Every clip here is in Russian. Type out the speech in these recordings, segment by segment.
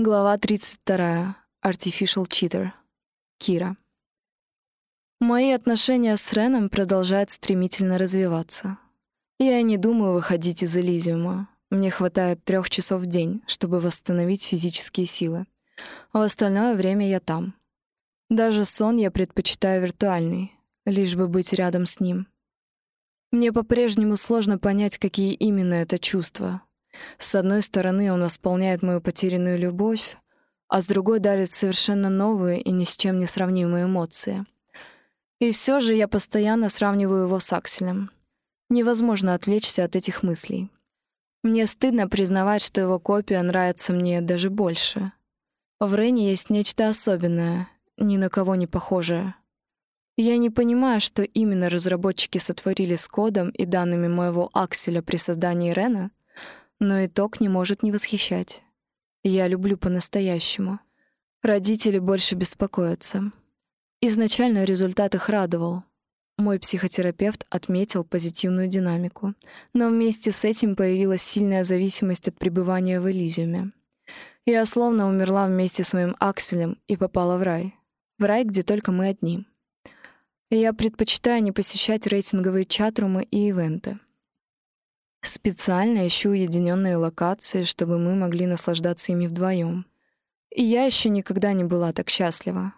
Глава 32. Artificial Cheater. Кира. Мои отношения с Реном продолжают стремительно развиваться. Я не думаю выходить из Элизиума. Мне хватает трех часов в день, чтобы восстановить физические силы. А в остальное время я там. Даже сон я предпочитаю виртуальный, лишь бы быть рядом с ним. Мне по-прежнему сложно понять, какие именно это чувства, с одной стороны, он восполняет мою потерянную любовь, а с другой дарит совершенно новые и ни с чем не сравнимые эмоции. И все же я постоянно сравниваю его с Акселем. Невозможно отвлечься от этих мыслей. Мне стыдно признавать, что его копия нравится мне даже больше. В Рене есть нечто особенное, ни на кого не похожее. Я не понимаю, что именно разработчики сотворили с кодом и данными моего Акселя при создании Рена, но итог не может не восхищать. Я люблю по-настоящему. Родители больше беспокоятся. Изначально результат их радовал. Мой психотерапевт отметил позитивную динамику, но вместе с этим появилась сильная зависимость от пребывания в Элизиуме. Я словно умерла вместе с моим Акселем и попала в рай. В рай, где только мы одни. я предпочитаю не посещать рейтинговые чатрумы и ивенты. Специально ищу уединенные локации, чтобы мы могли наслаждаться ими вдвоем. И я еще никогда не была так счастлива.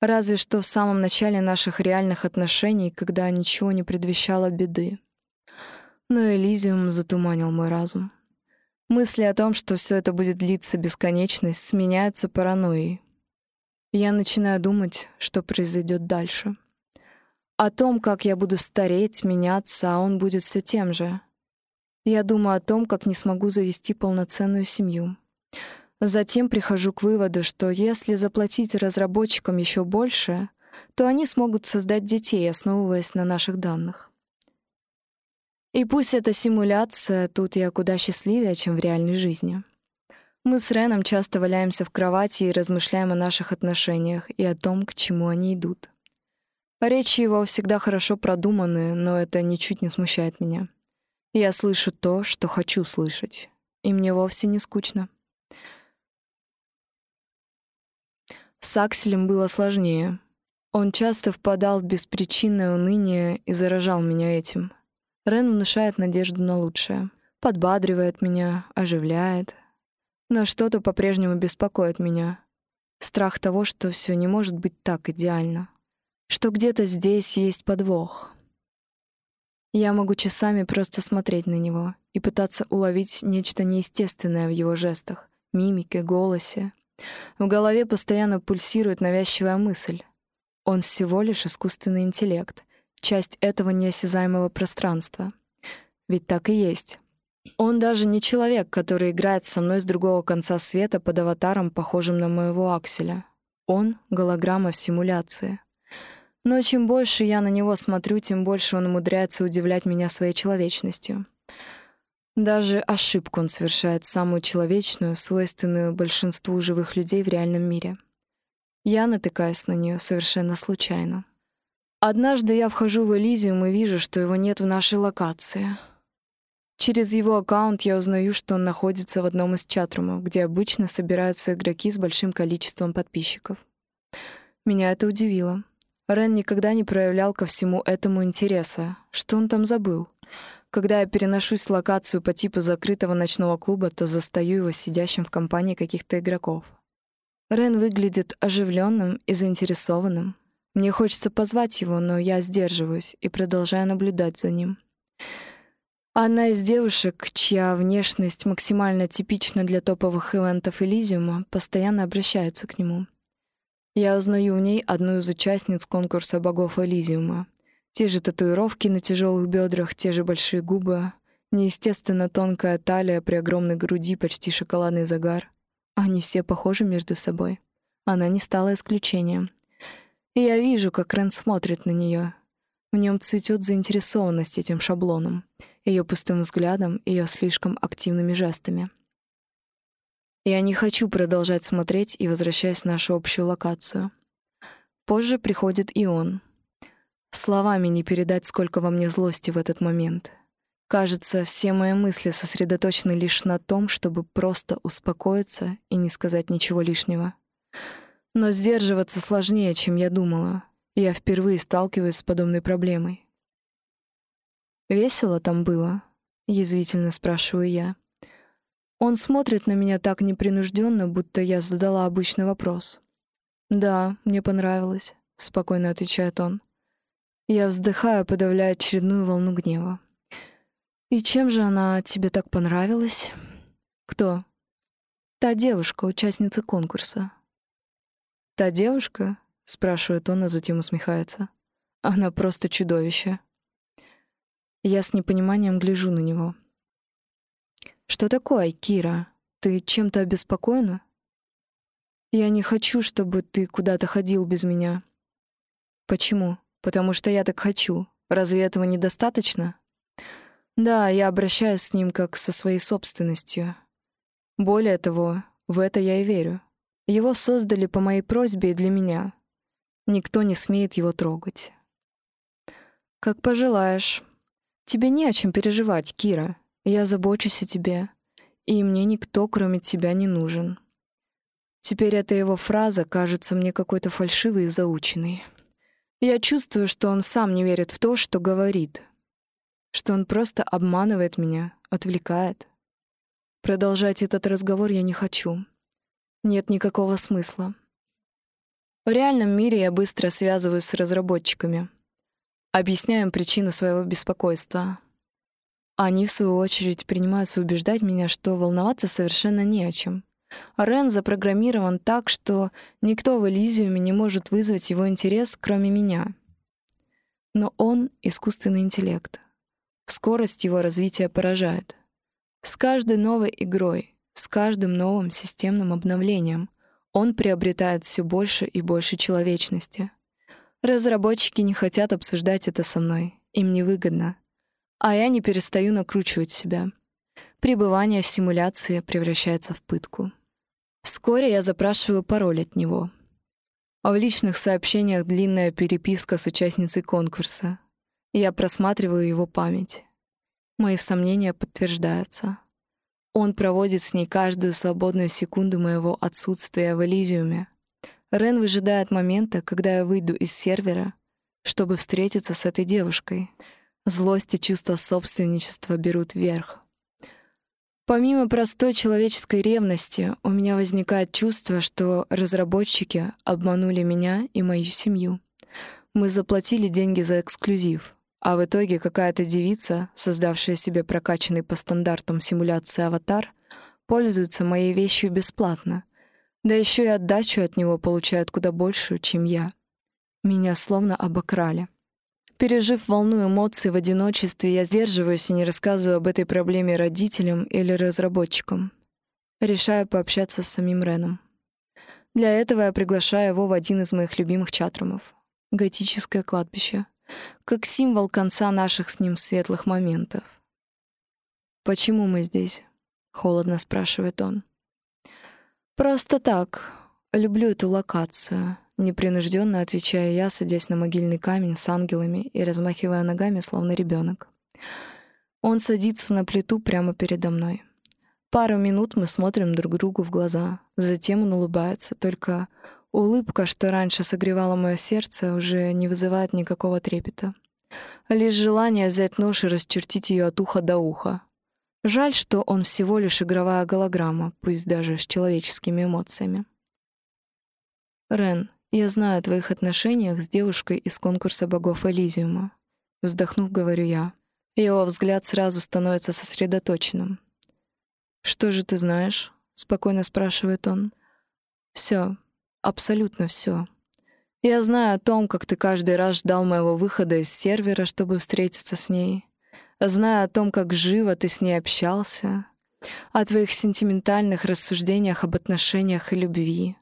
Разве что в самом начале наших реальных отношений, когда ничего не предвещало беды. Но Элизиум затуманил мой разум. Мысли о том, что все это будет длиться бесконечность, сменяются паранойей. Я начинаю думать, что произойдет дальше. О том, как я буду стареть, меняться, а он будет все тем же — я думаю о том, как не смогу завести полноценную семью. Затем прихожу к выводу, что если заплатить разработчикам еще больше, то они смогут создать детей, основываясь на наших данных. И пусть это симуляция, тут я куда счастливее, чем в реальной жизни. Мы с Реном часто валяемся в кровати и размышляем о наших отношениях и о том, к чему они идут. Речи его всегда хорошо продуманы, но это ничуть не смущает меня. Я слышу то, что хочу слышать, и мне вовсе не скучно. С Акселем было сложнее. Он часто впадал в беспричинное уныние и заражал меня этим. Рен внушает надежду на лучшее. Подбадривает меня, оживляет. Но что-то по-прежнему беспокоит меня. Страх того, что все не может быть так идеально. Что где-то здесь есть подвох. Я могу часами просто смотреть на него и пытаться уловить нечто неестественное в его жестах, мимике, голосе. В голове постоянно пульсирует навязчивая мысль. Он всего лишь искусственный интеллект, часть этого неосязаемого пространства. Ведь так и есть. Он даже не человек, который играет со мной с другого конца света под аватаром, похожим на моего Акселя. Он — голограмма в симуляции. Но чем больше я на него смотрю, тем больше он умудряется удивлять меня своей человечностью. Даже ошибку он совершает самую человечную, свойственную большинству живых людей в реальном мире. Я натыкаюсь на нее совершенно случайно. Однажды я вхожу в Элизиум и вижу, что его нет в нашей локации. Через его аккаунт я узнаю, что он находится в одном из чатрумов, где обычно собираются игроки с большим количеством подписчиков. Меня это удивило. Рен никогда не проявлял ко всему этому интереса. Что он там забыл? Когда я переношусь в локацию по типу закрытого ночного клуба, то застаю его сидящим в компании каких-то игроков. Рен выглядит оживленным и заинтересованным. Мне хочется позвать его, но я сдерживаюсь и продолжаю наблюдать за ним. Одна из девушек, чья внешность максимально типична для топовых ивентов Элизиума, постоянно обращается к нему — я узнаю в ней одну из участниц конкурса богов Элизиума. Те же татуировки на тяжелых бедрах, те же большие губы, неестественно тонкая талия при огромной груди, почти шоколадный загар. Они все похожи между собой. Она не стала исключением. И я вижу, как Рен смотрит на нее. В нем цветет заинтересованность этим шаблоном, ее пустым взглядом, ее слишком активными жестами. Я не хочу продолжать смотреть и возвращаюсь в нашу общую локацию. Позже приходит и он. Словами не передать, сколько во мне злости в этот момент. Кажется, все мои мысли сосредоточены лишь на том, чтобы просто успокоиться и не сказать ничего лишнего. Но сдерживаться сложнее, чем я думала. Я впервые сталкиваюсь с подобной проблемой. «Весело там было?» — язвительно спрашиваю я. Он смотрит на меня так непринужденно, будто я задала обычный вопрос. «Да, мне понравилось», — спокойно отвечает он. Я вздыхаю, подавляя очередную волну гнева. «И чем же она тебе так понравилась?» «Кто?» «Та девушка, участница конкурса». «Та девушка?» — спрашивает он, а затем усмехается. «Она просто чудовище». Я с непониманием гляжу на него. «Что такое, Кира? Ты чем-то обеспокоена?» «Я не хочу, чтобы ты куда-то ходил без меня». «Почему? Потому что я так хочу. Разве этого недостаточно?» «Да, я обращаюсь с ним как со своей собственностью. Более того, в это я и верю. Его создали по моей просьбе и для меня. Никто не смеет его трогать». «Как пожелаешь», Тебе не о чем переживать, Кира. Я забочусь о тебе, и мне никто, кроме тебя, не нужен. Теперь эта его фраза кажется мне какой-то фальшивой и заученной. Я чувствую, что он сам не верит в то, что говорит, что он просто обманывает меня, отвлекает. Продолжать этот разговор я не хочу. Нет никакого смысла. В реальном мире я быстро связываюсь с разработчиками — Объясняем причину своего беспокойства. Они, в свою очередь, принимаются убеждать меня, что волноваться совершенно не о чем. Рен запрограммирован так, что никто в Элизиуме не может вызвать его интерес, кроме меня. Но он — искусственный интеллект. Скорость его развития поражает. С каждой новой игрой, с каждым новым системным обновлением он приобретает все больше и больше человечности — Разработчики не хотят обсуждать это со мной. Им невыгодно. А я не перестаю накручивать себя. Пребывание в симуляции превращается в пытку. Вскоре я запрашиваю пароль от него. А в личных сообщениях длинная переписка с участницей конкурса. Я просматриваю его память. Мои сомнения подтверждаются. Он проводит с ней каждую свободную секунду моего отсутствия в Элизиуме — Рен выжидает момента, когда я выйду из сервера, чтобы встретиться с этой девушкой. Злость и чувство собственничества берут верх. Помимо простой человеческой ревности, у меня возникает чувство, что разработчики обманули меня и мою семью. Мы заплатили деньги за эксклюзив, а в итоге какая-то девица, создавшая себе прокачанный по стандартам симуляции аватар, пользуется моей вещью бесплатно — да еще и отдачу от него получают куда большую, чем я. Меня словно обокрали. Пережив волну эмоций в одиночестве, я сдерживаюсь и не рассказываю об этой проблеме родителям или разработчикам. Решаю пообщаться с самим Реном. Для этого я приглашаю его в один из моих любимых чатрумов — готическое кладбище, как символ конца наших с ним светлых моментов. «Почему мы здесь?» — холодно спрашивает он. «Просто так. Люблю эту локацию», — непринужденно отвечаю я, садясь на могильный камень с ангелами и размахивая ногами, словно ребенок. Он садится на плиту прямо передо мной. Пару минут мы смотрим друг другу в глаза. Затем он улыбается, только улыбка, что раньше согревала мое сердце, уже не вызывает никакого трепета. Лишь желание взять нож и расчертить ее от уха до уха, Жаль, что он всего лишь игровая голограмма, пусть даже с человеческими эмоциями. «Рен, я знаю о твоих отношениях с девушкой из конкурса богов Элизиума», — вздохнув, говорю я. Его взгляд сразу становится сосредоточенным. «Что же ты знаешь?» — спокойно спрашивает он. «Все, абсолютно все. Я знаю о том, как ты каждый раз ждал моего выхода из сервера, чтобы встретиться с ней, зная о том, как живо ты с ней общался, о твоих сентиментальных рассуждениях об отношениях и любви,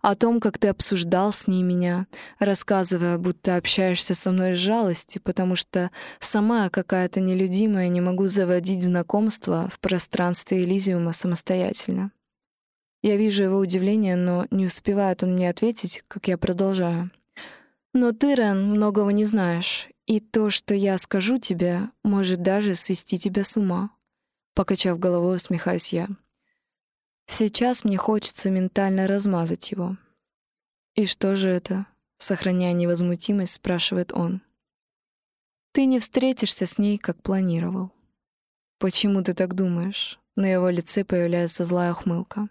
о том, как ты обсуждал с ней меня, рассказывая, будто общаешься со мной из жалости, потому что сама какая-то нелюдимая не могу заводить знакомства в пространстве Элизиума самостоятельно. Я вижу его удивление, но не успевает он мне ответить, как я продолжаю. «Но ты, Рен, многого не знаешь, И то, что я скажу тебе, может даже свести тебя с ума. Покачав головой, усмехаюсь я. Сейчас мне хочется ментально размазать его. И что же это? Сохраняя невозмутимость, спрашивает он. Ты не встретишься с ней, как планировал. Почему ты так думаешь? На его лице появляется злая ухмылка.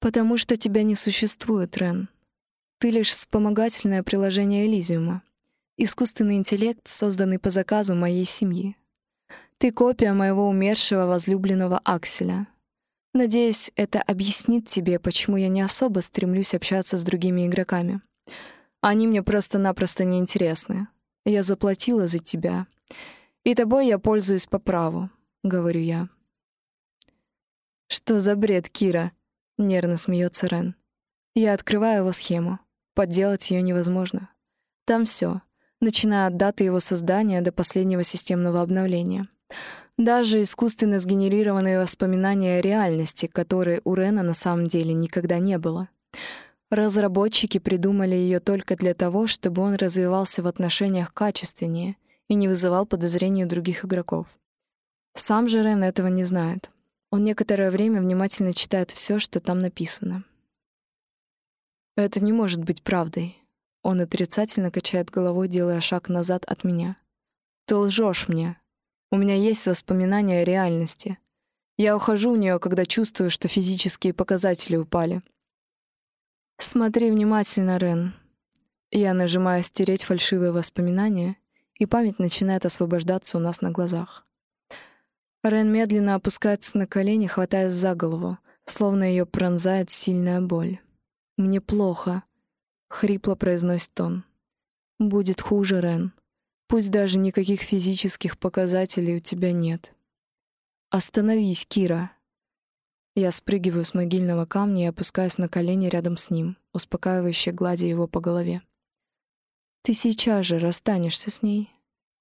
Потому что тебя не существует, Рен. Ты лишь вспомогательное приложение Элизиума. Искусственный интеллект, созданный по заказу моей семьи. Ты копия моего умершего возлюбленного Акселя. Надеюсь, это объяснит тебе, почему я не особо стремлюсь общаться с другими игроками. Они мне просто-напросто неинтересны. Я заплатила за тебя. И тобой я пользуюсь по праву, — говорю я. Что за бред, Кира? — нервно смеется Рен. Я открываю его схему. Подделать ее невозможно. Там все, начиная от даты его создания до последнего системного обновления. Даже искусственно сгенерированные воспоминания о реальности, которые у Рена на самом деле никогда не было. Разработчики придумали ее только для того, чтобы он развивался в отношениях качественнее и не вызывал подозрений у других игроков. Сам же Рен этого не знает. Он некоторое время внимательно читает все, что там написано. Это не может быть правдой. Он отрицательно качает головой, делая шаг назад от меня. Ты лжешь мне. У меня есть воспоминания о реальности. Я ухожу у нее, когда чувствую, что физические показатели упали. Смотри внимательно, Рен. Я нажимаю «Стереть фальшивые воспоминания», и память начинает освобождаться у нас на глазах. Рен медленно опускается на колени, хватаясь за голову, словно ее пронзает сильная боль. «Мне плохо», — хрипло произносит он. «Будет хуже, Рен. Пусть даже никаких физических показателей у тебя нет. Остановись, Кира. Я спрыгиваю с могильного камня и опускаюсь на колени рядом с ним, успокаивающе гладя его по голове. Ты сейчас же расстанешься с ней.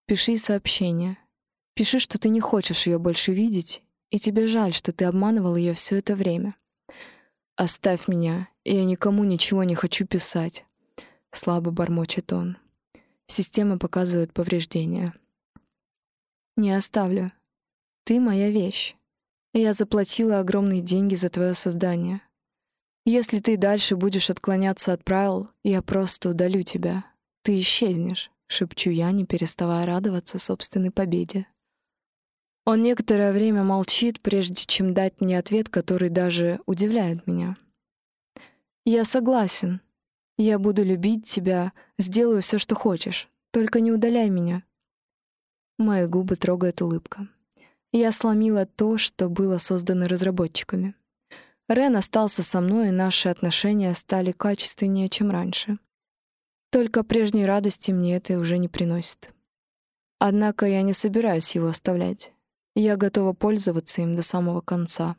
Пиши сообщение. Пиши, что ты не хочешь ее больше видеть, и тебе жаль, что ты обманывал ее все это время. Оставь меня, я никому ничего не хочу писать. Слабо бормочет он. Система показывает повреждения. Не оставлю. Ты моя вещь. Я заплатила огромные деньги за твое создание. Если ты дальше будешь отклоняться от правил, я просто удалю тебя. Ты исчезнешь, шепчу я, не переставая радоваться собственной победе. Он некоторое время молчит, прежде чем дать мне ответ, который даже удивляет меня. Я согласен, я буду любить тебя, сделаю все, что хочешь. Только не удаляй меня. Мои губы трогает улыбка. Я сломила то, что было создано разработчиками. Рен остался со мной, и наши отношения стали качественнее, чем раньше. Только прежней радости мне это уже не приносит. Однако я не собираюсь его оставлять. Я готова пользоваться им до самого конца.